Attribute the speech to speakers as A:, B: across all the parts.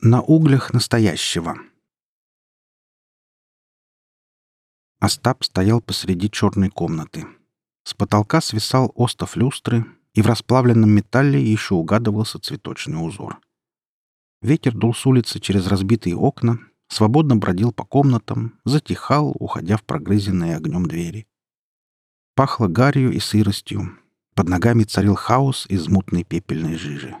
A: На углях настоящего. Остап стоял посреди черной комнаты. С потолка свисал остов люстры, и в расплавленном металле еще угадывался цветочный узор. Ветер дул с улицы через разбитые окна, свободно бродил по комнатам, затихал, уходя в прогрызенные огнем двери. Пахло гарью и сыростью. Под ногами царил хаос из мутной пепельной жижи.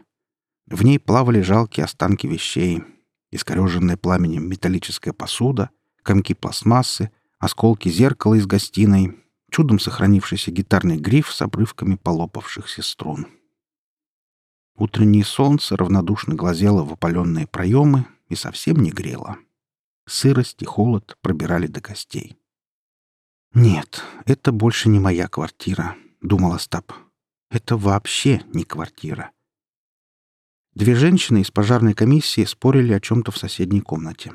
A: В ней плавали жалкие останки вещей, искореженная пламенем металлическая посуда, комки пластмассы, осколки зеркала из гостиной, чудом сохранившийся гитарный гриф с обрывками полопавшихся струн. Утреннее солнце равнодушно глазело в опаленные проемы и совсем не грело. Сырость и холод пробирали до костей. «Нет, это больше не моя квартира», — думал Остап. «Это вообще не квартира. Две женщины из пожарной комиссии спорили о чем-то в соседней комнате.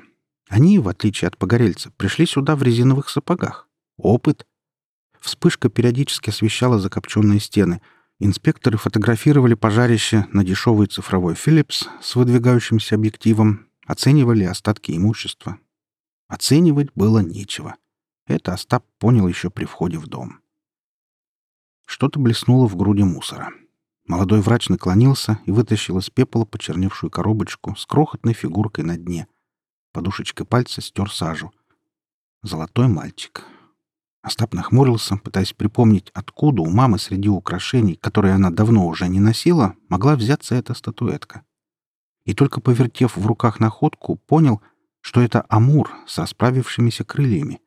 A: Они, в отличие от погорельца, пришли сюда в резиновых сапогах. Опыт. Вспышка периодически освещала закопченные стены. Инспекторы фотографировали пожарище на дешевый цифровой «Филлипс» с выдвигающимся объективом, оценивали остатки имущества. Оценивать было нечего. Это Остап понял еще при входе в дом. Что-то блеснуло в груди мусора. Молодой врач наклонился и вытащил из пепла почерневшую коробочку с крохотной фигуркой на дне. Подушечкой пальца стер сажу. Золотой мальчик. Остап нахмурился, пытаясь припомнить, откуда у мамы среди украшений, которые она давно уже не носила, могла взяться эта статуэтка. И только повертев в руках находку, понял, что это амур с расправившимися крыльями.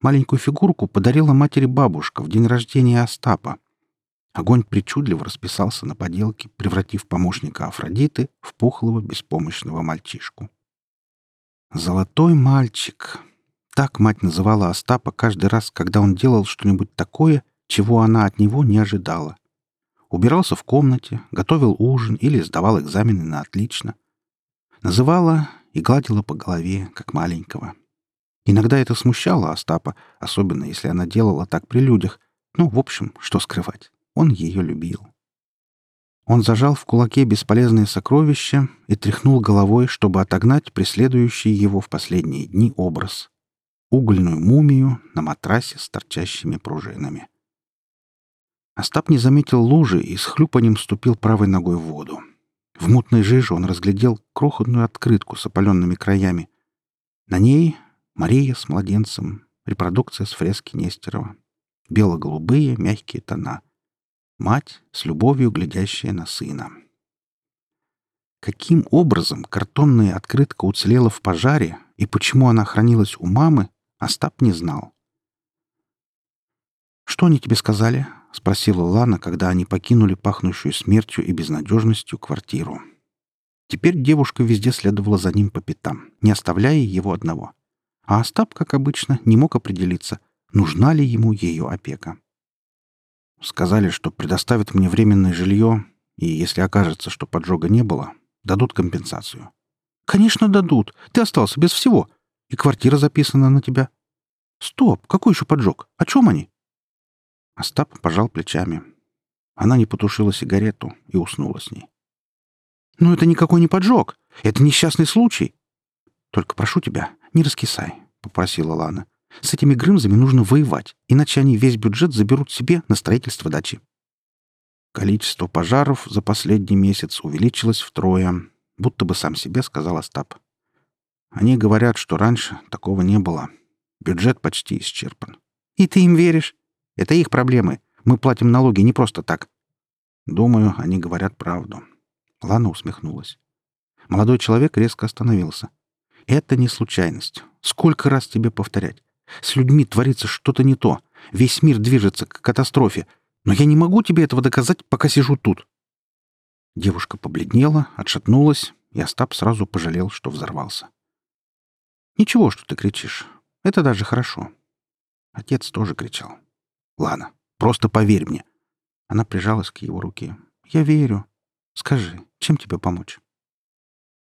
A: Маленькую фигурку подарила матери бабушка в день рождения Остапа — Огонь причудливо расписался на поделке, превратив помощника Афродиты в пухлого беспомощного мальчишку. «Золотой мальчик!» Так мать называла Остапа каждый раз, когда он делал что-нибудь такое, чего она от него не ожидала. Убирался в комнате, готовил ужин или сдавал экзамены на отлично. Называла и гладила по голове, как маленького. Иногда это смущало Остапа, особенно если она делала так при людях. Ну, в общем, что скрывать. Он ее любил. Он зажал в кулаке бесполезное сокровище и тряхнул головой, чтобы отогнать преследующий его в последние дни образ. Угольную мумию на матрасе с торчащими пружинами. Остап не заметил лужи и с хлюпанием ступил правой ногой в воду. В мутной жиже он разглядел крохотную открытку с опаленными краями. На ней Мария с младенцем, репродукция с фрески Нестерова. Бело-голубые мягкие тона — мать, с любовью глядящая на сына. Каким образом картонная открытка уцелела в пожаре и почему она хранилась у мамы, Остап не знал. «Что они тебе сказали?» — спросила Лана, когда они покинули пахнущую смертью и безнадежностью квартиру. Теперь девушка везде следовала за ним по пятам, не оставляя его одного. А Остап, как обычно, не мог определиться, нужна ли ему ее опека. Сказали, что предоставят мне временное жилье, и если окажется, что поджога не было, дадут компенсацию. Конечно, дадут. Ты остался без всего. И квартира записана на тебя. Стоп, какой еще поджог? О чем они? Остап пожал плечами. Она не потушила сигарету и уснула с ней. «Но это никакой не поджог. Это несчастный случай. Только прошу тебя, не раскисай», — попросила Лана. С этими грымзами нужно воевать, иначе они весь бюджет заберут себе на строительство дачи. Количество пожаров за последний месяц увеличилось втрое, будто бы сам себе сказал Остап. Они говорят, что раньше такого не было. Бюджет почти исчерпан. И ты им веришь? Это их проблемы. Мы платим налоги не просто так. Думаю, они говорят правду. Лана усмехнулась. Молодой человек резко остановился. Это не случайность. Сколько раз тебе повторять? С людьми творится что-то не то. Весь мир движется к катастрофе. Но я не могу тебе этого доказать, пока сижу тут». Девушка побледнела, отшатнулась, и Остап сразу пожалел, что взорвался. «Ничего, что ты кричишь. Это даже хорошо». Отец тоже кричал. «Ладно, просто поверь мне». Она прижалась к его руке. «Я верю. Скажи, чем тебе помочь?»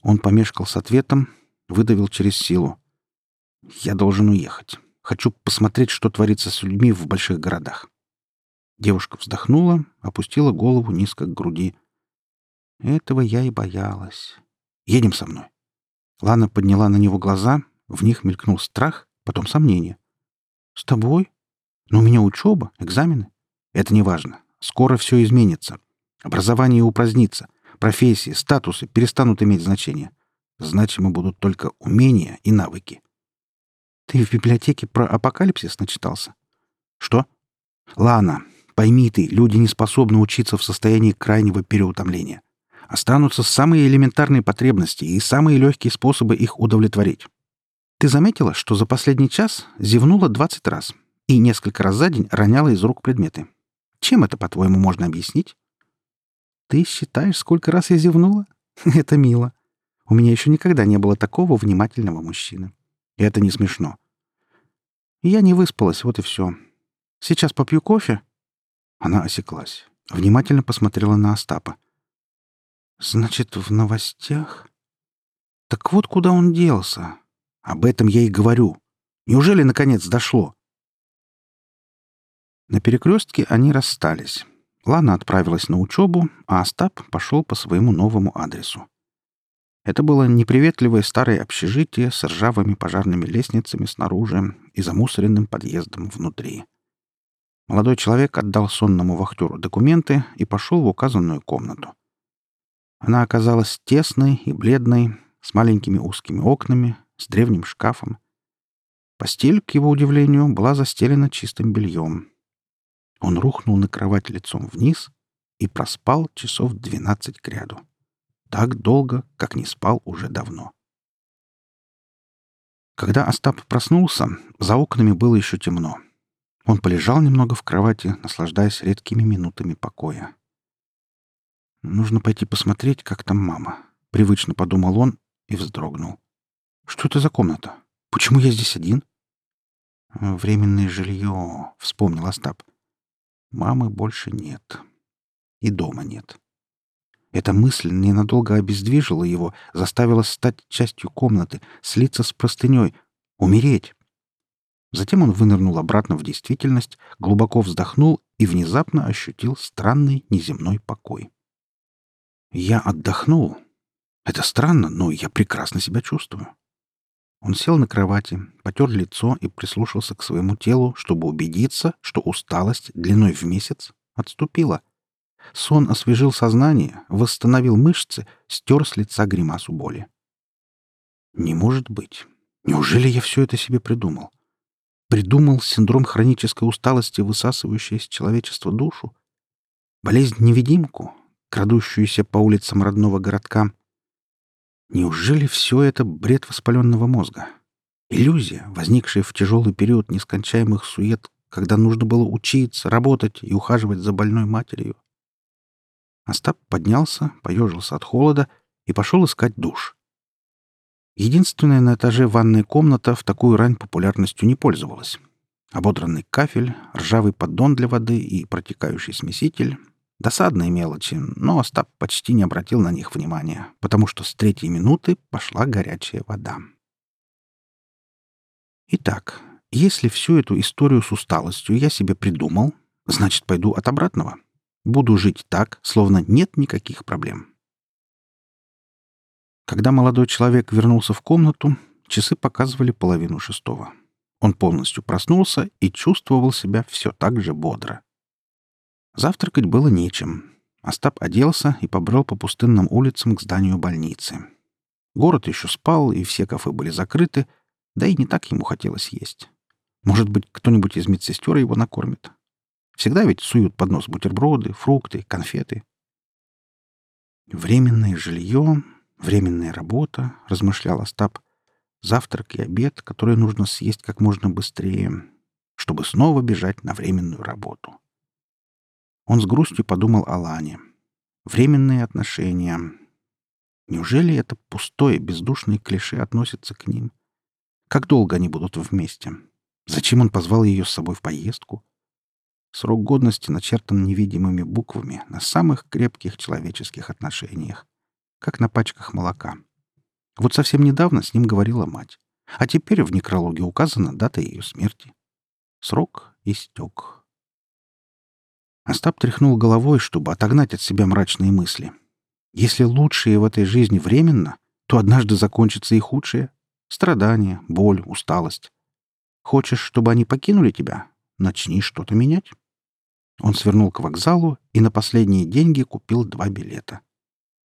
A: Он помешкал с ответом, выдавил через силу. «Я должен уехать. Хочу посмотреть, что творится с людьми в больших городах. Девушка вздохнула, опустила голову низко к груди. Этого я и боялась. Едем со мной. Лана подняла на него глаза, в них мелькнул страх, потом сомнение. «С тобой? Но у меня учеба, экзамены. Это не важно. Скоро все изменится. Образование упразднится. Профессии, статусы перестанут иметь значение. Значимы будут только умения и навыки. Ты в библиотеке про апокалипсис начитался? Что? Лана, пойми ты, люди не способны учиться в состоянии крайнего переутомления. Останутся самые элементарные потребности и самые легкие способы их удовлетворить. Ты заметила, что за последний час зевнула 20 раз и несколько раз за день роняла из рук предметы? Чем это, по-твоему, можно объяснить? Ты считаешь, сколько раз я зевнула? Это мило. У меня еще никогда не было такого внимательного мужчины. И это не смешно. Я не выспалась, вот и все. Сейчас попью кофе. Она осеклась. Внимательно посмотрела на Остапа. Значит, в новостях? Так вот куда он делся. Об этом я и говорю. Неужели наконец дошло? На перекрестке они расстались. Лана отправилась на учебу, а Остап пошел по своему новому адресу. Это было неприветливое старое общежитие с ржавыми пожарными лестницами снаружи и замусоренным подъездом внутри. Молодой человек отдал сонному вахтеру документы и пошел в указанную комнату. Она оказалась тесной и бледной, с маленькими узкими окнами, с древним шкафом. Постель, к его удивлению, была застелена чистым бельем. Он рухнул на кровать лицом вниз и проспал часов двенадцать кряду. Так долго, как не спал уже давно. Когда Остап проснулся, за окнами было еще темно. Он полежал немного в кровати, наслаждаясь редкими минутами покоя. «Нужно пойти посмотреть, как там мама», — привычно подумал он и вздрогнул. «Что это за комната? Почему я здесь один?» «Временное жилье», — вспомнил Остап. Мамы больше нет. И дома нет. Эта мысль ненадолго обездвижила его, заставила стать частью комнаты, слиться с простыней, умереть. Затем он вынырнул обратно в действительность, глубоко вздохнул и внезапно ощутил странный неземной покой. «Я отдохнул. Это странно, но я прекрасно себя чувствую. Он сел на кровати, потер лицо и прислушался к своему телу, чтобы убедиться, что усталость длиной в месяц отступила. Сон освежил сознание, восстановил мышцы, стер с лица гримасу боли. «Не может быть. Неужели я все это себе придумал? Придумал синдром хронической усталости, высасывающий из человечества душу? Болезнь-невидимку, крадущуюся по улицам родного городка, Неужели все это бред воспаленного мозга? Иллюзия, возникшая в тяжелый период нескончаемых сует, когда нужно было учиться, работать и ухаживать за больной матерью. Остап поднялся, поежился от холода и пошел искать душ. Единственная на этаже ванная комната в такую рань популярностью не пользовалась. Ободранный кафель, ржавый поддон для воды и протекающий смеситель Досадные мелочи, но Остап почти не обратил на них внимания, потому что с третьей минуты пошла горячая вода. Итак, если всю эту историю с усталостью я себе придумал, значит, пойду от обратного. Буду жить так, словно нет никаких проблем. Когда молодой человек вернулся в комнату, часы показывали половину шестого. Он полностью проснулся и чувствовал себя все так же бодро. Завтракать было нечем. Остап оделся и побрел по пустынным улицам к зданию больницы. Город еще спал, и все кафе были закрыты, да и не так ему хотелось есть. Может быть, кто-нибудь из медсестер его накормит. Всегда ведь суют под нос бутерброды, фрукты, конфеты. «Временное жилье, временная работа», — размышлял Остап. «Завтрак и обед, которые нужно съесть как можно быстрее, чтобы снова бежать на временную работу». Он с грустью подумал о Лане. Временные отношения. Неужели это пустое, бездушное клише относится к ним? Как долго они будут вместе? Зачем он позвал ее с собой в поездку? Срок годности начертан невидимыми буквами на самых крепких человеческих отношениях, как на пачках молока. Вот совсем недавно с ним говорила мать, а теперь в некрологе указана дата ее смерти. Срок истек. Остап тряхнул головой, чтобы отогнать от себя мрачные мысли. Если лучшее в этой жизни временно, то однажды закончится и худшее — страдания, боль, усталость. Хочешь, чтобы они покинули тебя? Начни что-то менять. Он свернул к вокзалу и на последние деньги купил два билета.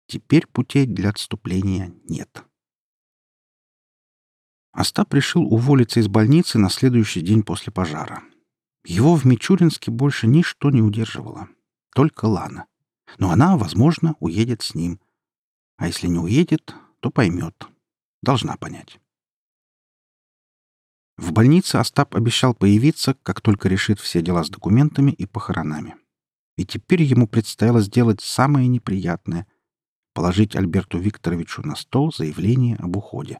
A: Теперь путей для отступления нет. Остап решил уволиться из больницы на следующий день после пожара. Его в Мичуринске больше ничто не удерживало. Только Лана. Но она, возможно, уедет с ним. А если не уедет, то поймет. Должна понять. В больнице Остап обещал появиться, как только решит все дела с документами и похоронами. И теперь ему предстояло сделать самое неприятное — положить Альберту Викторовичу на стол заявление об уходе.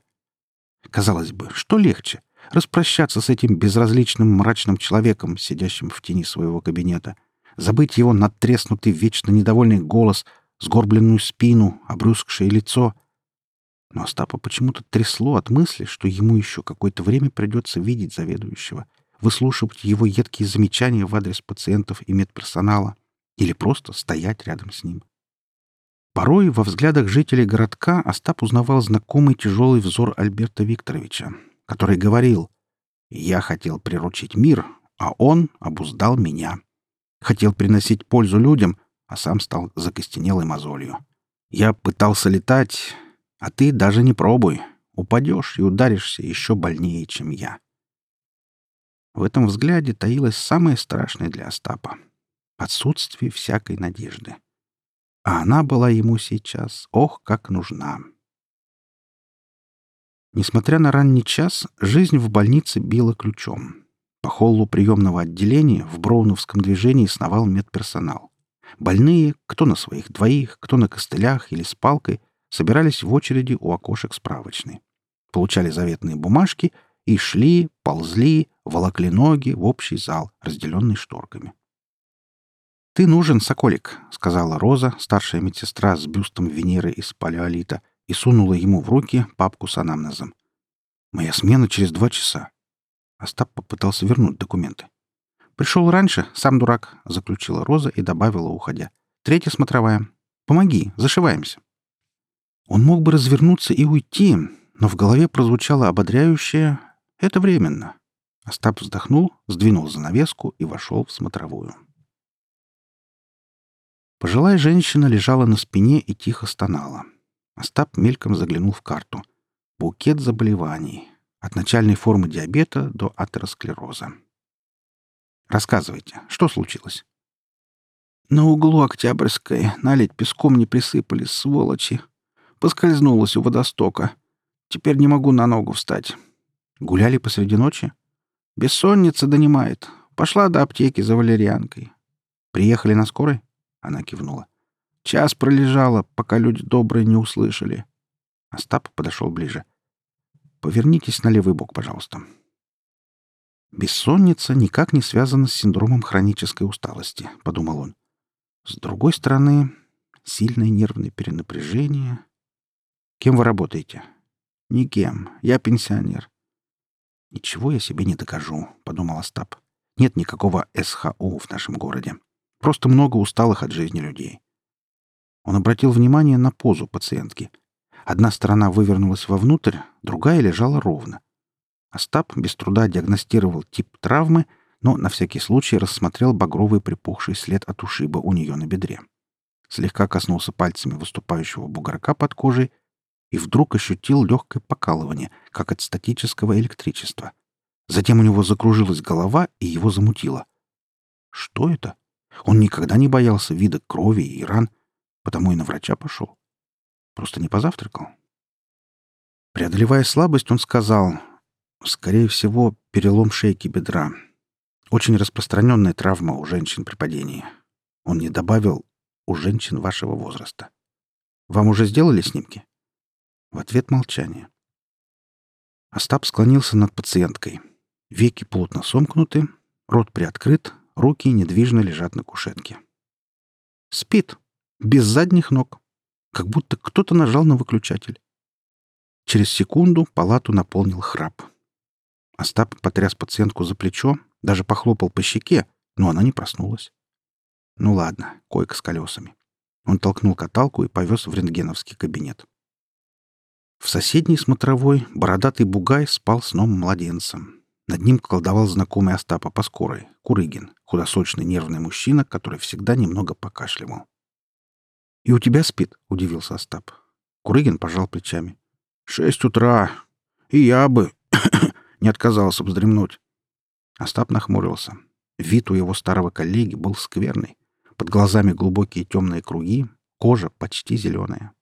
A: Казалось бы, что легче — распрощаться с этим безразличным мрачным человеком, сидящим в тени своего кабинета, забыть его надтреснутый, вечно недовольный голос, сгорбленную спину, обрюзгшее лицо — но Остапа почему-то трясло от мысли, что ему еще какое-то время придется видеть заведующего, выслушивать его едкие замечания в адрес пациентов и медперсонала или просто стоять рядом с ним. Порой во взглядах жителей городка Остап узнавал знакомый тяжелый взор Альберта Викторовича, который говорил «Я хотел приручить мир, а он обуздал меня. Хотел приносить пользу людям, а сам стал закостенелой мозолью. Я пытался летать, а ты даже не пробуй. Упадешь и ударишься еще больнее, чем я. В этом взгляде таилось самое страшное для Остапа — отсутствие всякой надежды. А она была ему сейчас, ох, как нужна. Несмотря на ранний час, жизнь в больнице била ключом. По холлу приемного отделения в броуновском движении сновал медперсонал. Больные, кто на своих двоих, кто на костылях или с палкой, собирались в очереди у окошек справочной. Получали заветные бумажки и шли, ползли, волокли ноги в общий зал, разделенный шторками. «Ты нужен, Соколик», — сказала Роза, старшая медсестра с бюстом Венеры из палеолита, и сунула ему в руки папку с анамнезом. «Моя смена через два часа». Остап попытался вернуть документы. «Пришел раньше, сам дурак», — заключила Роза и добавила, уходя. «Третья смотровая. Помоги, зашиваемся». Он мог бы развернуться и уйти, но в голове прозвучало ободряющее «это временно». Остап вздохнул, сдвинул занавеску и вошел в смотровую. Пожилая женщина лежала на спине и тихо стонала. Остап мельком заглянул в карту. Букет заболеваний. От начальной формы диабета до атеросклероза. «Рассказывайте, что случилось?» «На углу Октябрьской налить песком не присыпали, сволочи!» Поскользнулась у водостока. Теперь не могу на ногу встать. Гуляли посреди ночи? Бессонница донимает. Пошла до аптеки за валерьянкой. Приехали на скорой? Она кивнула. Час пролежала, пока люди добрые не услышали. Остап подошел ближе. Повернитесь на левый бок, пожалуйста. Бессонница никак не связана с синдромом хронической усталости, подумал он. С другой стороны, сильное нервное перенапряжение, Кем вы работаете? Никем. Я пенсионер. Ничего я себе не докажу, подумал Остап. Нет никакого СХУ в нашем городе. Просто много усталых от жизни людей. Он обратил внимание на позу пациентки. Одна сторона вывернулась вовнутрь, другая лежала ровно. Остап без труда диагностировал тип травмы, но на всякий случай рассмотрел багровый припухший след от ушиба у нее на бедре. Слегка коснулся пальцами выступающего бугорка под кожей и вдруг ощутил легкое покалывание, как от статического электричества. Затем у него закружилась голова, и его замутило. Что это? Он никогда не боялся вида крови и ран, потому и на врача пошел. Просто не позавтракал. Преодолевая слабость, он сказал, скорее всего, перелом шейки бедра. Очень распространенная травма у женщин при падении. Он не добавил «у женщин вашего возраста». Вам уже сделали снимки? В ответ молчание. Остап склонился над пациенткой. Веки плотно сомкнуты, рот приоткрыт, руки недвижно лежат на кушетке. Спит, без задних ног, как будто кто-то нажал на выключатель. Через секунду палату наполнил храп. Остап потряс пациентку за плечо, даже похлопал по щеке, но она не проснулась. Ну ладно, койка с колесами. Он толкнул каталку и повез в рентгеновский кабинет. В соседней смотровой бородатый бугай спал сном младенца. Над ним колдовал знакомый Остапа по скорой, Курыгин, худосочный нервный мужчина, который всегда немного покашливал. «И у тебя спит?» — удивился Остап. Курыгин пожал плечами. «Шесть утра. И я бы не отказался вздремнуть». Остап нахмурился. Вид у его старого коллеги был скверный. Под глазами глубокие темные круги, кожа почти зеленая.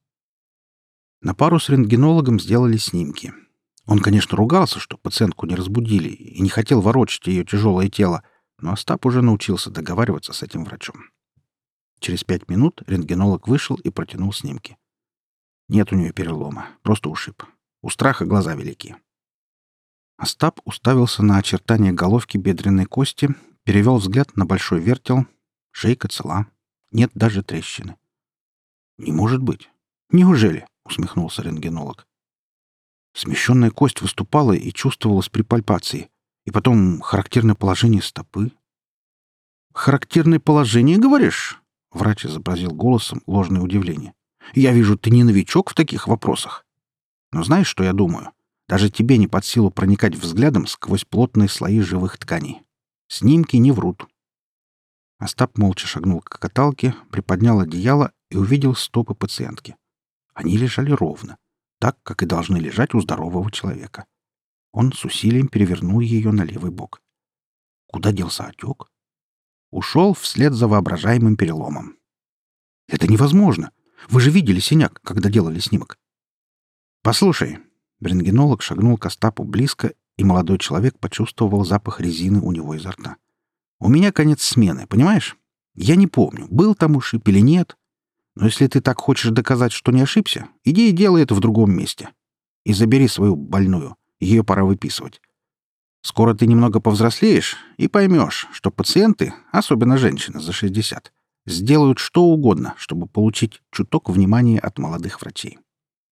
A: На пару с рентгенологом сделали снимки. Он, конечно, ругался, что пациентку не разбудили и не хотел ворочать ее тяжелое тело, но Остап уже научился договариваться с этим врачом. Через пять минут рентгенолог вышел и протянул снимки. Нет у нее перелома, просто ушиб. У страха глаза велики. Остап уставился на очертания головки бедренной кости, перевел взгляд на большой вертел. Шейка цела. Нет даже трещины. «Не может быть. Неужели?» — усмехнулся рентгенолог. Смещенная кость выступала и чувствовалась при пальпации. И потом характерное положение стопы. «Характерное положение, говоришь?» Врач изобразил голосом ложное удивление. «Я вижу, ты не новичок в таких вопросах. Но знаешь, что я думаю? Даже тебе не под силу проникать взглядом сквозь плотные слои живых тканей. Снимки не врут». Остап молча шагнул к каталке, приподнял одеяло и увидел стопы пациентки. Они лежали ровно, так, как и должны лежать у здорового человека. Он с усилием перевернул ее на левый бок. Куда делся отек? ушел вслед за воображаемым переломом. «Это невозможно! Вы же видели синяк, когда делали снимок!» «Послушай!» Рентгенолог шагнул к Остапу близко, и молодой человек почувствовал запах резины у него изо рта. «У меня конец смены, понимаешь? Я не помню, был там ушиб или нет. Но если ты так хочешь доказать, что не ошибся, иди и делай это в другом месте. И забери свою больную. Ее пора выписывать. Скоро ты немного повзрослеешь и поймешь, что пациенты, особенно женщины за 60, сделают что угодно, чтобы получить чуток внимания от молодых врачей.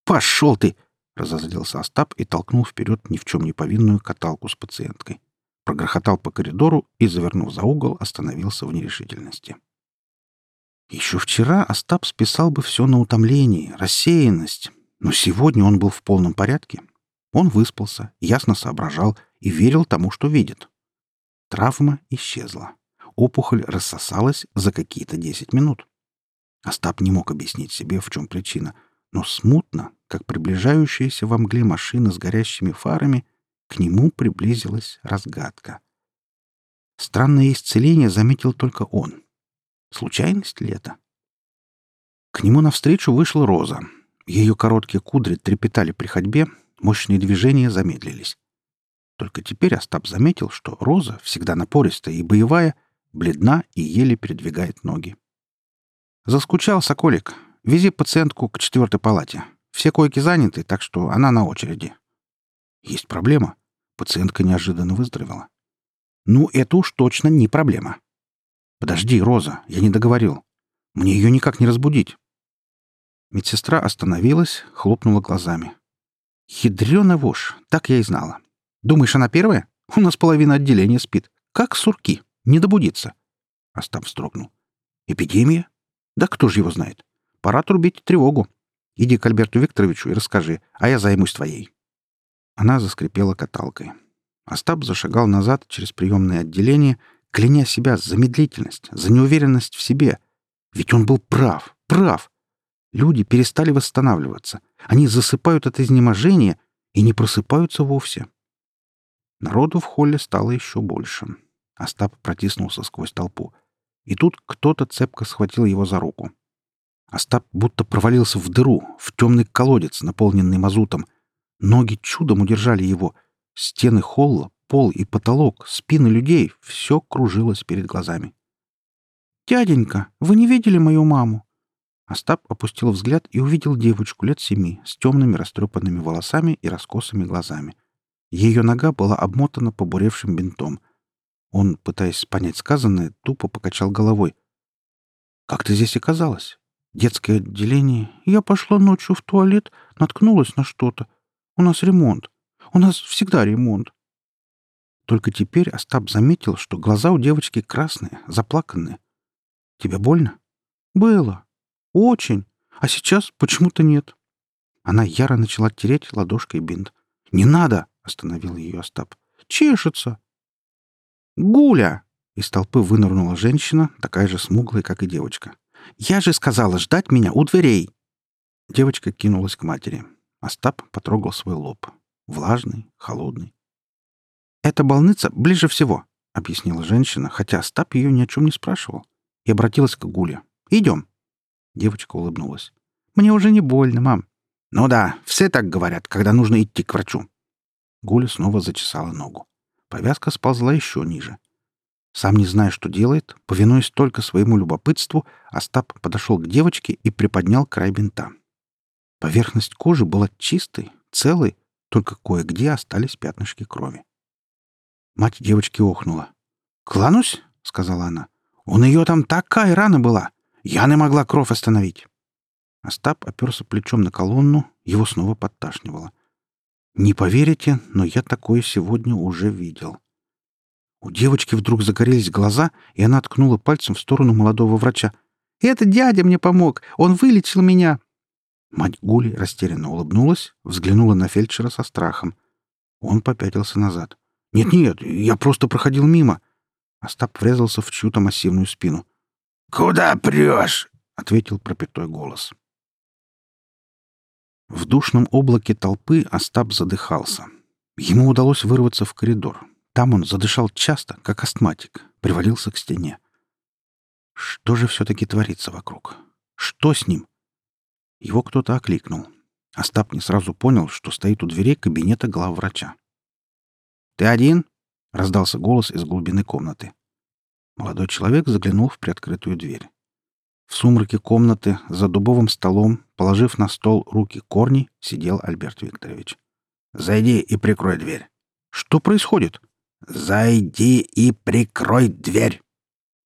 A: «Пошел ты!» — разозлился Остап и толкнул вперед ни в чем не повинную каталку с пациенткой. Прогрохотал по коридору и, завернув за угол, остановился в нерешительности. Еще вчера Остап списал бы все на утомление, рассеянность, но сегодня он был в полном порядке. Он выспался, ясно соображал и верил тому, что видит. Травма исчезла. Опухоль рассосалась за какие-то десять минут. Остап не мог объяснить себе, в чем причина, но смутно, как приближающаяся во мгле машина с горящими фарами, к нему приблизилась разгадка. Странное исцеление заметил только он. Случайность ли это? К нему навстречу вышла Роза. Ее короткие кудри трепетали при ходьбе, мощные движения замедлились. Только теперь Остап заметил, что Роза, всегда напористая и боевая, бледна и еле передвигает ноги. «Заскучал, Соколик. Вези пациентку к четвертой палате. Все койки заняты, так что она на очереди». «Есть проблема». Пациентка неожиданно выздоровела. «Ну, это уж точно не проблема». «Подожди, Роза, я не договорил. Мне ее никак не разбудить». Медсестра остановилась, хлопнула глазами. «Ядрёна вошь, так я и знала. Думаешь, она первая? У нас половина отделения спит. Как сурки. Не добудится. Остап вздрогнул. Эпидемия? Да кто же его знает? Пора трубить тревогу. Иди к Альберту Викторовичу и расскажи, а я займусь твоей. Она заскрипела каталкой. Остап зашагал назад через приемное отделение, кляня себя за медлительность, за неуверенность в себе. Ведь он был прав, прав. Люди перестали восстанавливаться. Они засыпают от изнеможения и не просыпаются вовсе. Народу в холле стало еще больше. Остап протиснулся сквозь толпу. И тут кто-то цепко схватил его за руку. Остап будто провалился в дыру, в темный колодец, наполненный мазутом. Ноги чудом удержали его. Стены холла, пол и потолок, спины людей — все кружилось перед глазами. «Дяденька, вы не видели мою маму?» Остап опустил взгляд и увидел девочку лет семи с темными растрепанными волосами и раскосыми глазами — ее нога была обмотана побуревшим бинтом. Он, пытаясь понять сказанное, тупо покачал головой. «Как ты здесь оказалась? Детское отделение. Я пошла ночью в туалет, наткнулась на что-то. У нас ремонт. У нас всегда ремонт». Только теперь Остап заметил, что глаза у девочки красные, заплаканные. «Тебе больно?» «Было. Очень. А сейчас почему-то нет. Она яро начала тереть ладошкой бинт. «Не надо!» — остановил ее Остап. «Чешется!» «Гуля!» — из толпы вынырнула женщина, такая же смуглая, как и девочка. «Я же сказала ждать меня у дверей!» Девочка кинулась к матери. Остап потрогал свой лоб. Влажный, холодный. «Эта больница ближе всего», — объяснила женщина, хотя Остап ее ни о чем не спрашивал, и обратилась к Гуле. «Идем». Девочка улыбнулась. «Мне уже не больно, мам». «Ну да, все так говорят, когда нужно идти к врачу». Гуля снова зачесала ногу. Повязка сползла еще ниже. Сам не зная, что делает, повинуясь только своему любопытству, Остап подошел к девочке и приподнял край бинта. Поверхность кожи была чистой, целой, только кое-где остались пятнышки крови. Мать девочки охнула. «Клянусь», — сказала она, — «у нее там такая рана была! Я не могла кровь остановить!» Остап оперся плечом на колонну, его снова подташнивало. «Не поверите, но я такое сегодня уже видел». У девочки вдруг загорелись глаза, и она ткнула пальцем в сторону молодого врача. «Это дядя мне помог! Он вылечил меня!» Мать Гули растерянно улыбнулась, взглянула на фельдшера со страхом. Он попятился назад. «Нет-нет, я просто проходил мимо». Остап врезался в чью-то массивную спину. «Куда прешь?» — ответил пропятой голос. В душном облаке толпы Остап задыхался. Ему удалось вырваться в коридор. Там он задышал часто, как астматик, привалился к стене. Что же все-таки творится вокруг? Что с ним? Его кто-то окликнул. Остап не сразу понял, что стоит у дверей кабинета главврача. «Ты один?» — раздался голос из глубины комнаты. Молодой человек заглянул в приоткрытую дверь. В сумраке комнаты, за дубовым столом, положив на стол руки корни, сидел Альберт Викторович. «Зайди и прикрой дверь». «Что происходит?» «Зайди и прикрой дверь!»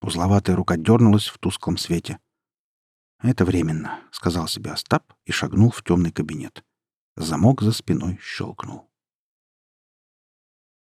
A: Узловатая рука дернулась в тусклом свете. «Это временно», — сказал себе Остап и шагнул в темный кабинет. Замок за спиной щелкнул.